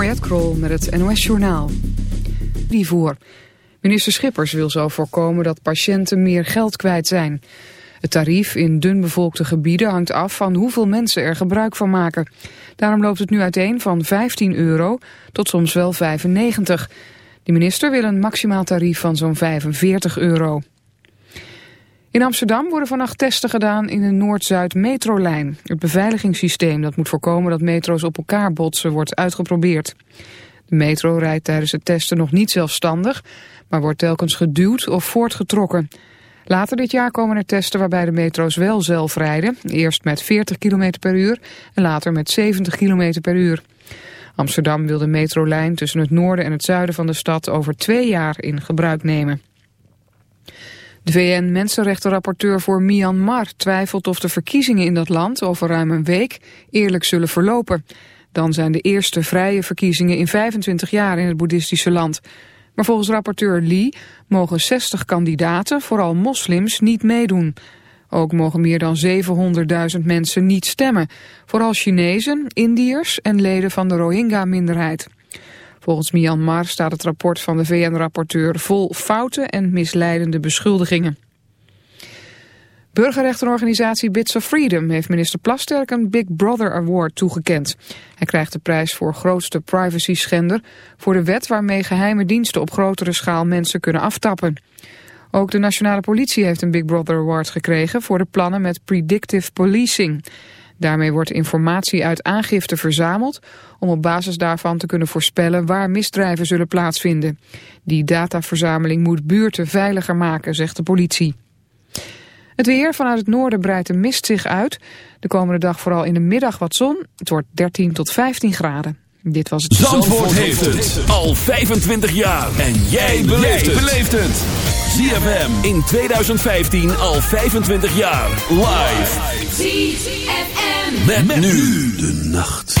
Mariette Krol met het NOS Journaal. Die voor. Minister Schippers wil zo voorkomen dat patiënten meer geld kwijt zijn. Het tarief in dunbevolkte gebieden hangt af van hoeveel mensen er gebruik van maken. Daarom loopt het nu uiteen van 15 euro tot soms wel 95. De minister wil een maximaal tarief van zo'n 45 euro. In Amsterdam worden vannacht testen gedaan in de Noord-Zuid metrolijn. Het beveiligingssysteem dat moet voorkomen dat metro's op elkaar botsen wordt uitgeprobeerd. De metro rijdt tijdens het testen nog niet zelfstandig, maar wordt telkens geduwd of voortgetrokken. Later dit jaar komen er testen waarbij de metro's wel zelf rijden. Eerst met 40 km per uur en later met 70 km per uur. Amsterdam wil de metrolijn tussen het noorden en het zuiden van de stad over twee jaar in gebruik nemen. De VN-mensenrechtenrapporteur voor Myanmar twijfelt of de verkiezingen in dat land over ruim een week eerlijk zullen verlopen. Dan zijn de eerste vrije verkiezingen in 25 jaar in het boeddhistische land. Maar volgens rapporteur Lee mogen 60 kandidaten, vooral moslims, niet meedoen. Ook mogen meer dan 700.000 mensen niet stemmen. Vooral Chinezen, Indiërs en leden van de Rohingya-minderheid. Volgens Myanmar staat het rapport van de VN-rapporteur vol fouten en misleidende beschuldigingen. Burgerrechtenorganisatie Bits of Freedom heeft minister Plasterk een Big Brother Award toegekend. Hij krijgt de prijs voor grootste privacy schender voor de wet waarmee geheime diensten op grotere schaal mensen kunnen aftappen. Ook de nationale politie heeft een Big Brother Award gekregen voor de plannen met predictive policing. Daarmee wordt informatie uit aangifte verzameld om op basis daarvan te kunnen voorspellen waar misdrijven zullen plaatsvinden. Die dataverzameling moet buurten veiliger maken, zegt de politie. Het weer vanuit het noorden breidt de mist zich uit. De komende dag vooral in de middag wat zon. Het wordt 13 tot 15 graden. Dit was het... Zandvoort, heeft het al 25 jaar. En jij beleeft het. ZFM in 2015 al 25 jaar. Live. ZFM. Met, nu de nacht.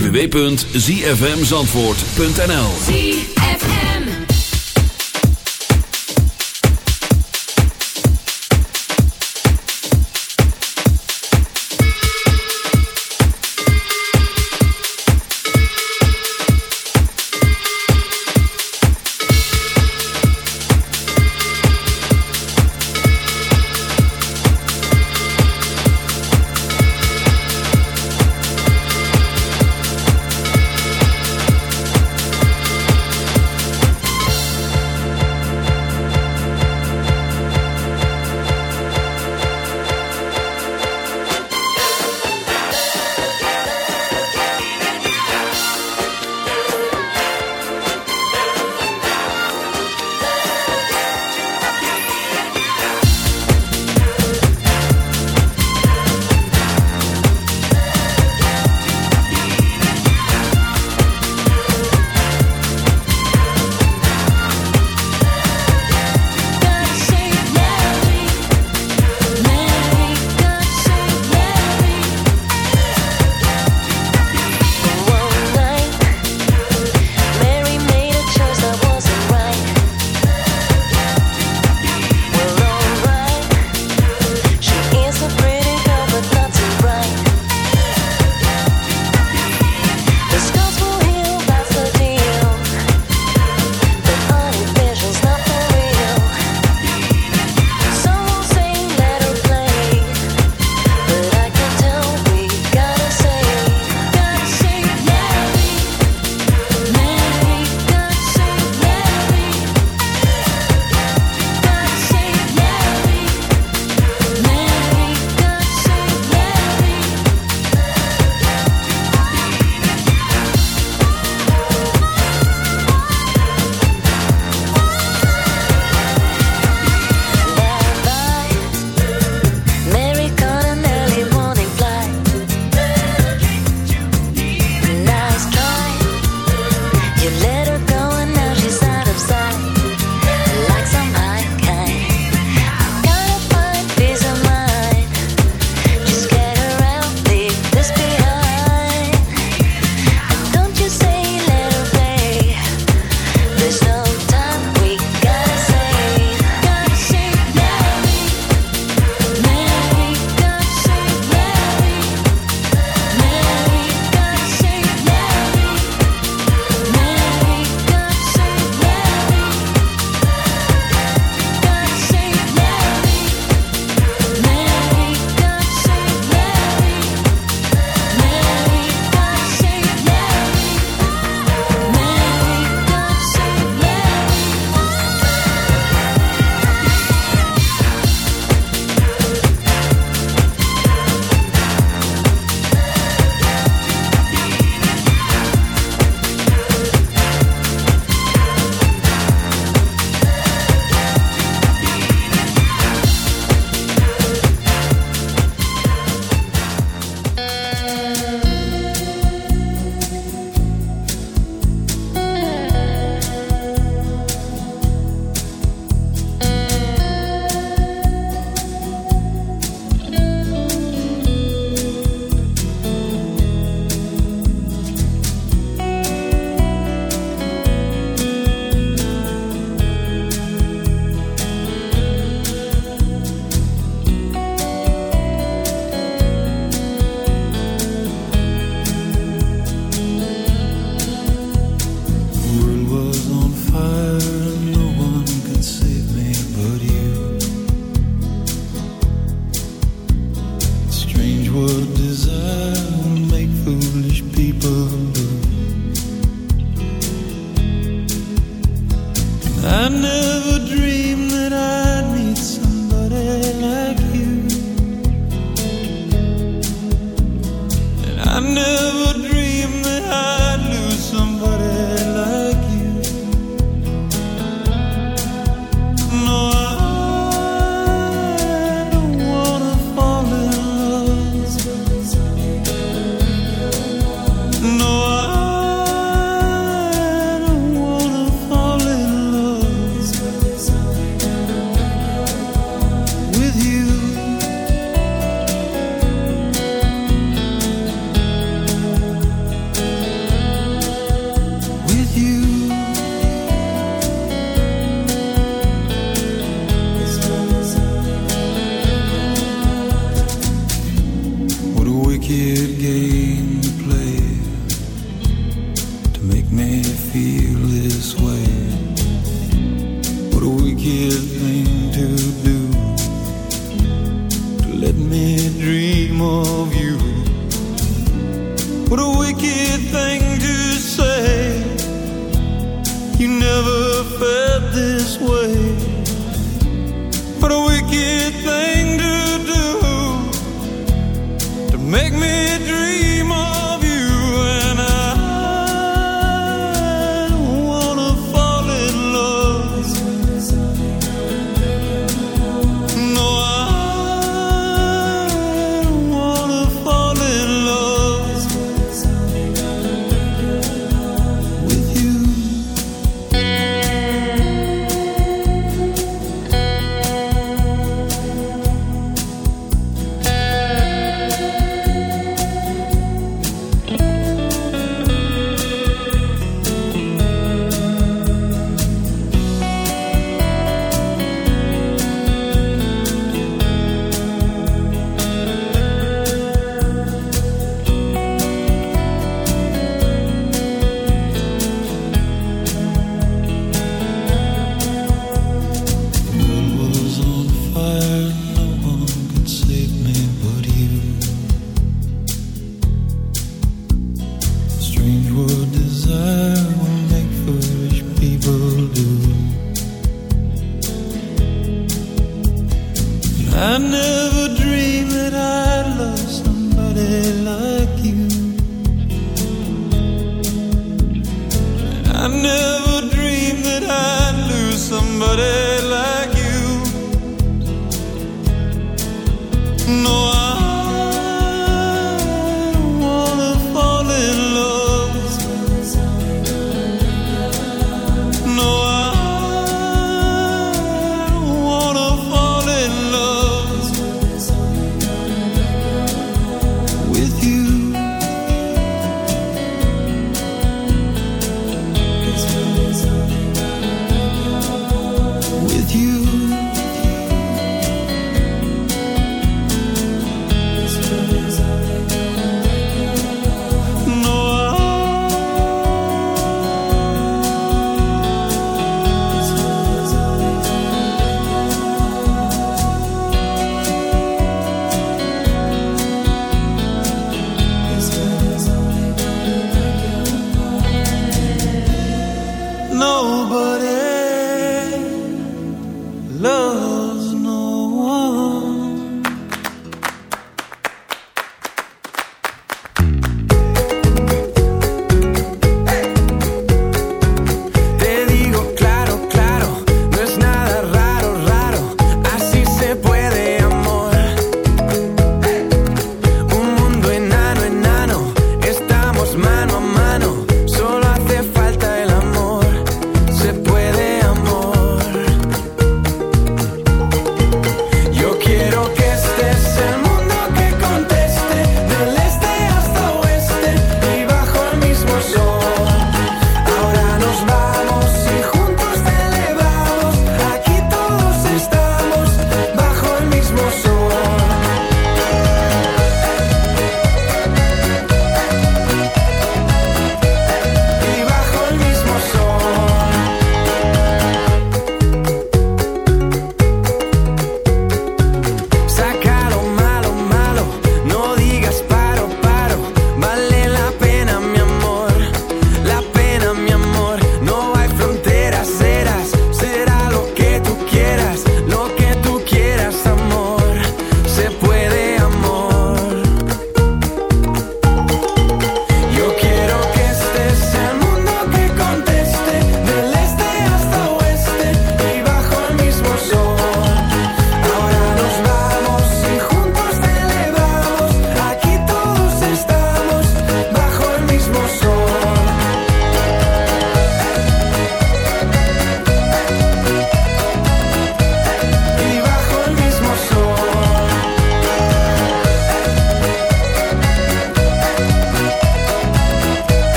www.zfmzandvoort.nl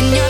when you're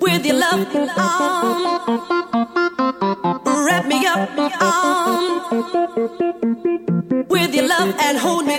with your love arm. Wrap me up, arm. with your love and hold me.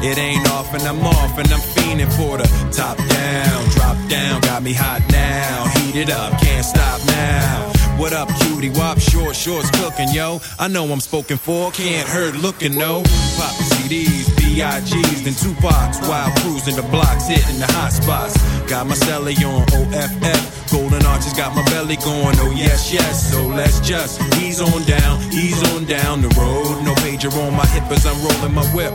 It ain't off and I'm off and I'm fiending for the top down, drop down. Got me hot now, heat it up, can't stop now. What up, cutie? Wop, short shorts cooking, yo. I know I'm spoken for, can't hurt looking, no. Pop CDs, B.I.G.'s, then Tupac's while cruising the blocks, hitting the hot spots. Got my celly on OFF, golden arches got my belly going, oh yes, yes. So let's just ease on down, ease on down the road. No pager on my hip as I'm rolling my whip.